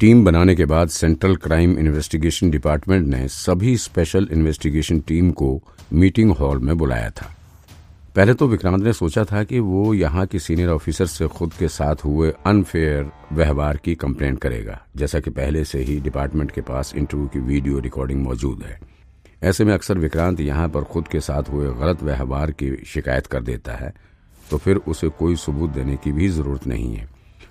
Team बनाने के बाद सेंट्रल क्राइम इन्वेस्टिगेशन डिपार्टमेंट ने सभी स्पेशल इन्वेस्टिगेशन टीम को मीटिंग हॉल में बुलाया था। पहले तो विक्रांत ने सोचा था कि वो यहाँ के सीनियर ऑफिसर से खुद के साथ हुए अनफेयर व्यवहार की कंप्लेंट करेगा, जैसा कि पहले से ही डिपार्टमेंट के पास इंटरव्यू की वीडियो रिकॉर्डिंग मौजूद है। ऐसे में अक्सर विक्रांत यहाँ पर खुद के साथ हुए गलत व्यवहार की शिकायत कर देता है तो फिर उसे कोई सबूत देने की भी ज़रूरत नहीं है,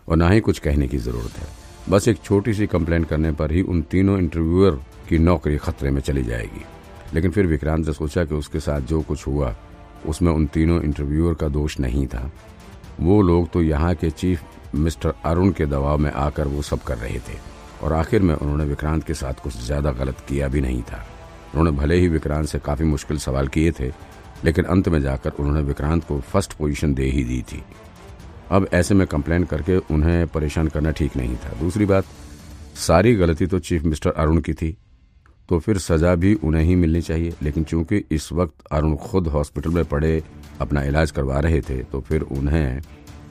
और ना ही कुछ कहने की ज़रूरत है। बस एक छोटी सी कंप्लेंट करने पर ही उन तीनों इंटरव्यूअर की नौकरी खतरे में चली जाएगी। लेकिन फिर विक्रांत ने सोचा कि उसके साथ जो कुछ हुआ, उसमें उन तीनों इंटरव्यूअर का दोष नहीं था। वो लोग तो यहाँ के चीफ मिस्टर अरुण के दबाव में आकर वो सब कर रहे थे। और आखिर में उन्होंने विक्रांत के साथ कुछ ज़्यादा गलत किया भी नहीं था। उन्होंने भले ही विक्रांत से काफ़ी मुश्किल सवाल किए थे, लेकिन अंत में जाकर उन्होंने विक्रांत को फ़र्स्ट पोजीशन दे ही दी थी। अब ऐसे में कंप्लेन करके उन्हें परेशान करना ठीक नहीं था। दूसरी बात, सारी गलती तो चीफ मिस्टर अरुण की थी तो फिर सजा भी उन्हें ही मिलनी चाहिए। लेकिन चूँकि इस वक्त अरुण खुद हॉस्पिटल में पड़े, अपना इलाज करवा रहे थे तो फिर उन्हें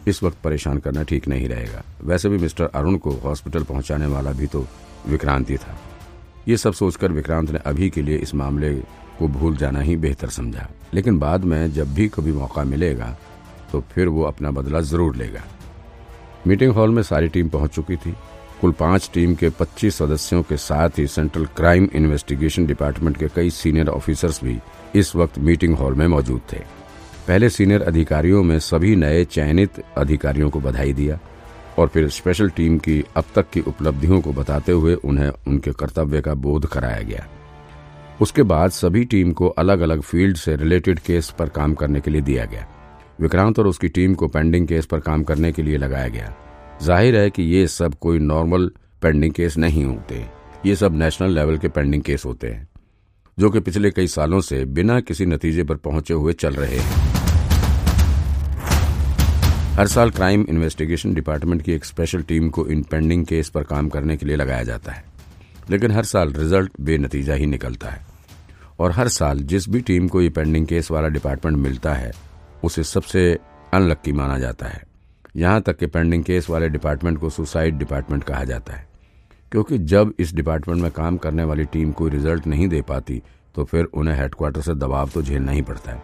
इस वक्त परेशान करना ठीक नहीं रहेगा। वैसे भी मिस्टर अरुण को हॉस्पिटल पहुँचाने वाला भी तो विक्रांत ही था। ये सब सोचकर विक्रांत ने अभी के लिए इस मामले को भूल जाना ही बेहतर समझा। लेकिन बाद में जब भी कभी मौका मिलेगा तो फिर वो अपना बदला ज़रूर लेगा। मीटिंग हॉल में सारी टीम पहुँच चुकी थी। कुल पाँच टीम के 25 सदस्यों के साथ ही सेंट्रल क्राइम इन्वेस्टिगेशन डिपार्टमेंट के कई सीनियर ऑफिसर्स भी इस वक्त मीटिंग हॉल में मौजूद थे। पहले सीनियर अधिकारियों में सभी नए चयनित अधिकारियों को बधाई दिया और फिर स्पेशल टीम की अब तक की उपलब्धियों को बताते हुए उन्हें उनके कर्तव्य का बोध कराया गया। उसके बाद सभी टीम को अलग अलग फ़ील्ड से रिलेटेड केस पर काम करने के लिए दिया गया। विक्रांत और उसकी टीम को पेंडिंग केस पर काम करने के लिए लगाया गया। ज़ाहिर है कि ये सब कोई नॉर्मल पेंडिंग केस नहीं होते। ये सब नेशनल लेवल के पेंडिंग केस होते हैं, जो कि पिछले कई सालों से बिना किसी नतीजे पर पहुँचे हुए चल रहे हैं। हर साल क्राइम इन्वेस्टिगेशन डिपार्टमेंट की एक स्पेशल टीम को इन पेंडिंग केस पर काम करने के लिए लगाया जाता है। लेकिन हर साल रिज़ल्ट बेनतीजा ही निकलता है। और हर साल जिस भी टीम को ये पेंडिंग केस वाला डिपार्टमेंट मिलता है उसे सबसे अनलक्की माना जाता है। यहाँ तक कि पेंडिंग केस वाले डिपार्टमेंट को सुसाइड डिपार्टमेंट कहा जाता है। क्योंकि जब इस डिपार्टमेंट में काम करने वाली टीम कोई रिज़ल्ट नहीं दे पाती तो फिर उन्हें हेडक्वार्टर से दबाव तो झेलना ही पड़ता है।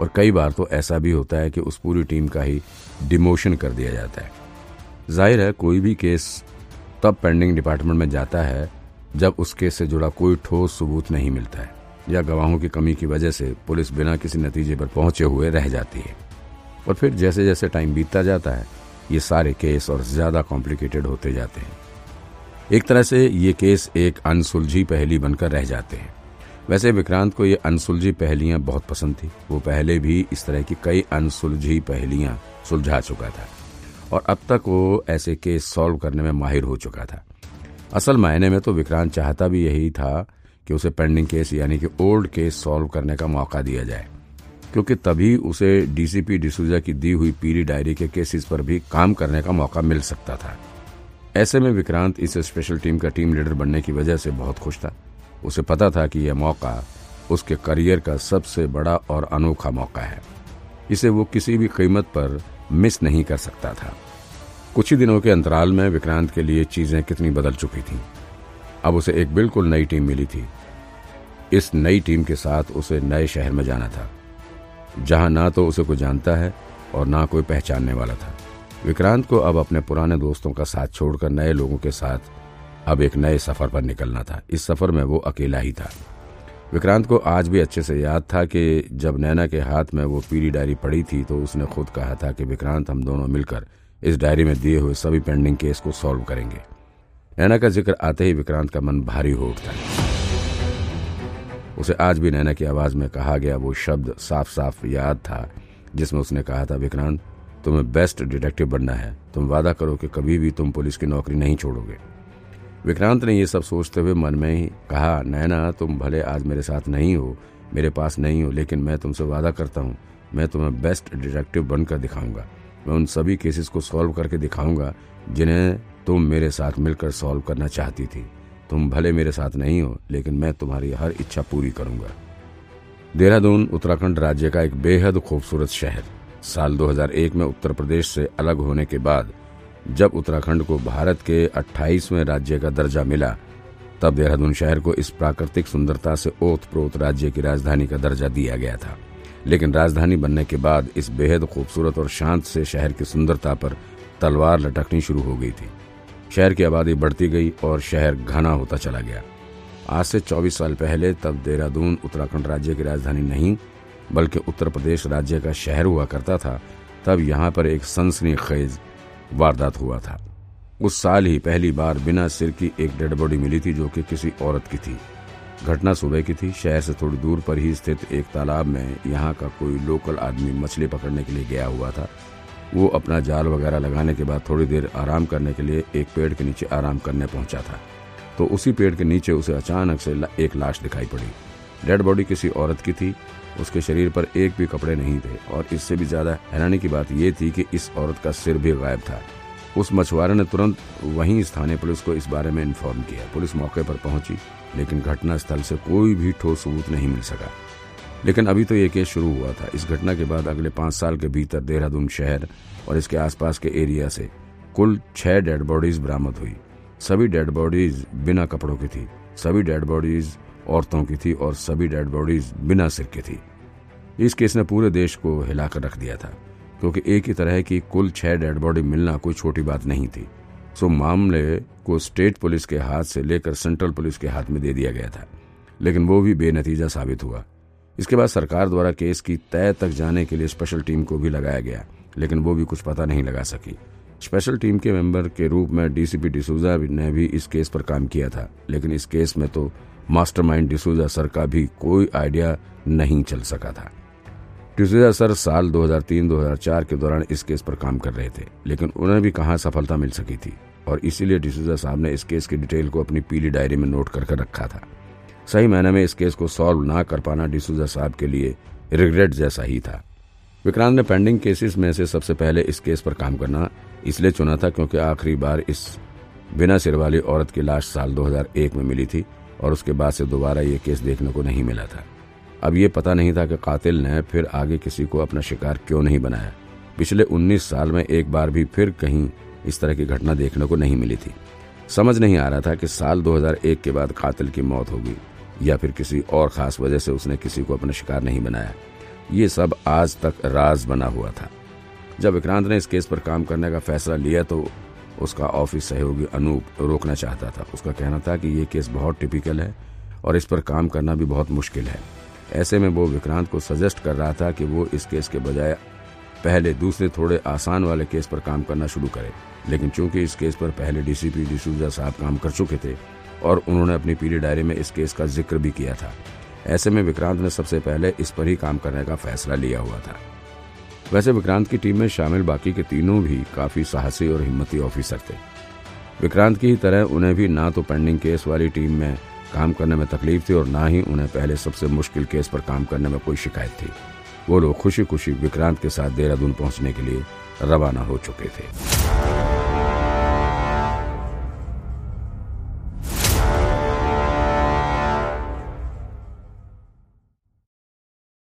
और कई बार तो ऐसा भी होता है कि उस पूरी टीम का ही डिमोशन कर दिया जाता है। ज़ाहिर है, कोई भी केस तब पेंडिंग डिपार्टमेंट में जाता है, जब उस केस से जुड़ा कोई ठोस सबूत नहीं मिलता है। या गवाहों की कमी की वजह से पुलिस बिना किसी नतीजे पर पहुँचे हुए रह जाती है। और फिर जैसे जैसे टाइम बीतता जाता है, ये सारे केस और ज़्यादा कॉम्प्लिकेटेड होते जाते हैं। एक तरह से ये केस एक अनसुलझी पहली बनकर रह जाते हैं। वैसे विक्रांत को ये अनसुलझी पहलियाँ बहुत पसंद थी। वो पहले भी इस तरह की कई अनसुलझी पहलियाँ सुलझा चुका था। और अब तक वो ऐसे केस सॉल्व करने में माहिर हो चुका था। असल मायने में तो विक्रांत चाहता भी यही था कि उसे पेंडिंग केस यानी कि ओल्ड केस सॉल्व करने का मौका दिया जाए। क्योंकि तभी उसे डीसीपी डिसूजा की दी हुई पीली डायरी के केसेस पर भी काम करने का मौका मिल सकता था। ऐसे में विक्रांत इस स्पेशल टीम का टीम लीडर बनने की वजह से बहुत खुश था। उसे पता था कि यह मौका उसके करियर का सबसे बड़ा और अनोखा मौका है। इसे वो किसी भी कीमत पर मिस नहीं कर सकता था। कुछ ही दिनों के अंतराल में विक्रांत के लिए चीज़ें कितनी बदल चुकी थीं। अब उसे एक बिल्कुल नई टीम मिली थी। इस नई टीम के साथ उसे नए शहर में जाना था, जहाँ ना तो उसे कोई जानता है और ना कोई पहचानने वाला था। विक्रांत को अब अपने पुराने दोस्तों का साथ छोड़कर नए लोगों के साथ अब एक नए सफ़र पर निकलना था। इस सफ़र में वो अकेला ही था। विक्रांत को आज भी अच्छे से याद था कि जब नैना के हाथ में वो पीली डायरी पड़ी थी तो उसने खुद कहा था कि विक्रांत, हम दोनों मिलकर इस डायरी में दिए हुए सभी पेंडिंग केस को सॉल्व करेंगे। नैना का ज़िक्र आते ही विक्रांत का मन भारी हो उठता है। उसे आज भी नैना की आवाज़ में कहा गया वो शब्द साफ़ साफ़ याद था, जिसमें उसने कहा था, विक्रांत, तुम्हें बेस्ट डिटेक्टिव बनना है। तुम वादा करो कि कभी भी तुम पुलिस की नौकरी नहीं छोड़ोगे। विक्रांत ने ये सब सोचते हुए मन में ही कहा, नैना, तुम भले आज मेरे साथ नहीं हो, मेरे पास नहीं हो, लेकिन मैं तुमसे वादा करता हूँ। मैं तुम्हें बेस्ट डिटेक्टिव बनकर दिखाऊँगा। मैं उन सभी केसेस को सॉल्व करके दिखाऊँगा, जिन्हें तुम मेरे साथ मिलकर सॉल्व करना चाहती थी। तुम भले मेरे साथ नहीं हो, लेकिन मैं तुम्हारी हर इच्छा पूरी करूँगा। देहरादून, उत्तराखंड राज्य का एक बेहद खूबसूरत शहर। साल 2001 में उत्तर प्रदेश से अलग होने के बाद, जब उत्तराखंड को भारत के 28वें राज्य का दर्जा मिला, तब देहरादून शहर को इस प्राकृतिक सुंदरता से ओत प्रोत राज्य की राजधानी का दर्जा दिया गया था। लेकिन राजधानी बनने के बाद इस बेहद खूबसूरत और शांत से शहर की सुंदरता पर तलवार लटकनी शुरू हो गई थी। शहर की आबादी बढ़ती गई और शहर घना होता चला गया। आज से 24 साल पहले तब देहरादून उत्तराखंड राज्य की राजधानी नहीं, बल्कि उत्तर प्रदेश राज्य का शहर हुआ करता था, तब यहाँ पर एक सनसनी खेज वारदात हुआ था। उस साल ही पहली बार बिना सिर की एक डेड बॉडी मिली थी जो कि किसी औरत की थी। घटना सुबह की थी, शहर से थोड़ी दूर पर ही स्थित एक तालाब में यहाँ का कोई लोकल आदमी मछली पकड़ने के लिए गया हुआ था। वो अपना जाल वगैरह लगाने के बाद थोड़ी देर आराम करने के लिए एक पेड़ के नीचे आराम करने पहुँचा था। तो उसी पेड़ के नीचे उसे अचानक से एक लाश दिखाई पड़ी। डेड बॉडी किसी औरत की थी। उसके शरीर पर एक भी कपड़े नहीं थे। और इससे भी ज़्यादा हैरानी की बात यह थी कि इस औरत का सिर भी गायब था। उस मछुआरे ने तुरंत वहीं स्थानीय पुलिस को इस बारे में इन्फॉर्म किया। पुलिस मौके पर पहुँची, लेकिन घटना स्थल से कोई भी ठोस सबूत नहीं मिल सका। लेकिन अभी तो ये केस शुरू हुआ था। इस घटना के बाद अगले पाँच साल के भीतर देहरादून शहर और इसके आसपास के एरिया से कुल छह डेड बॉडीज बरामद हुई। सभी डेड बॉडीज बिना कपड़ों की थी, सभी डेड बॉडीज औरतों की थी और सभी डेड बॉडीज बिना सिर की थी। इस केस ने पूरे देश को हिलाकर रख दिया था, क्योंकि एक ही तरह की कुल छह डेड बॉडी मिलना कोई छोटी बात नहीं थी। सो मामले को स्टेट पुलिस के हाथ से लेकर सेंट्रल पुलिस के हाथ में दे दिया गया था, लेकिन वो भी बेनतीजा साबित हुआ। इसके बाद सरकार द्वारा केस की तय तक जाने के लिए स्पेशल टीम को भी लगाया गया, लेकिन वो भी कुछ पता नहीं लगा सकी। स्पेशल टीम के मेंबर के रूप में डीसीपी डिसूजा ने भी इस केस पर काम किया था, लेकिन इस केस में तो मास्टरमाइंड डिसूजा सर का भी कोई आइडिया नहीं चल सका था। डिसूजा सर साल 2003-2004 के दौरान इस केस पर काम कर रहे थे, लेकिन उन्हें भी कहाँ सफलता मिल सकी थी? और इसीलिए डिसूजा साहब ने इस केस की डिटेल को अपनी पीली डायरी में नोट करके रखा था। सही मायने में इस केस को सॉल्व ना कर पाना डिसूजा साहब के लिए रिग्रेट जैसा ही था। विक्रांत ने पेंडिंग केसेस में से सबसे पहले इस केस पर काम करना इसलिए चुना था क्योंकि आखिरी बार इस बिना सिर वाली औरत की लाश साल 2001 में मिली थी और उसके बाद से दोबारा ये केस देखने को नहीं मिला था। अब ये पता नहीं था कि कातिल ने फिर आगे किसी को अपना शिकार क्यों नहीं बनाया। पिछले 19 साल में एक बार भी फिर कहीं इस तरह की घटना देखने को नहीं मिली थी। समझ नहीं आ रहा था कि साल 2001 के बाद कातिल की मौत होगी। या फिर किसी और खास वजह से उसने किसी को अपना शिकार नहीं बनाया। ये सब आज तक राज बना हुआ था। जब विक्रांत ने इस केस पर काम करने का फैसला लिया तो उसका ऑफ़िस सहयोगी अनूप रोकना चाहता था। उसका कहना था कि ये केस बहुत टिपिकल है और इस पर काम करना भी बहुत मुश्किल है। ऐसे में वो विक्रांत को सजेस्ट कर रहा था कि वो इस केस के बजाय पहले दूसरे थोड़े आसान वाले केस पर काम करना शुरू करे। लेकिन चूँकि इस केस पर पहले डीसीपी डिसूजा साहब काम कर चुके थे और उन्होंने अपनी पीली डायरी में इस केस का ज़िक्र भी किया था। ऐसे में विक्रांत ने सबसे पहले इस पर ही काम करने का फैसला लिया हुआ था। वैसे विक्रांत की टीम में शामिल बाकी के तीनों भी काफ़ी साहसी और हिम्मती ऑफिसर थे। विक्रांत की तरह उन्हें भी ना तो पेंडिंग केस वाली टीम में काम करने में तकलीफ़ थी और ना ही उन्हें पहले सबसे मुश्किल केस पर काम करने में कोई शिकायत थी। वो लोग खुशी खुशी विक्रांत के साथ देहरादून पहुँचने के लिए रवाना हो चुके थे।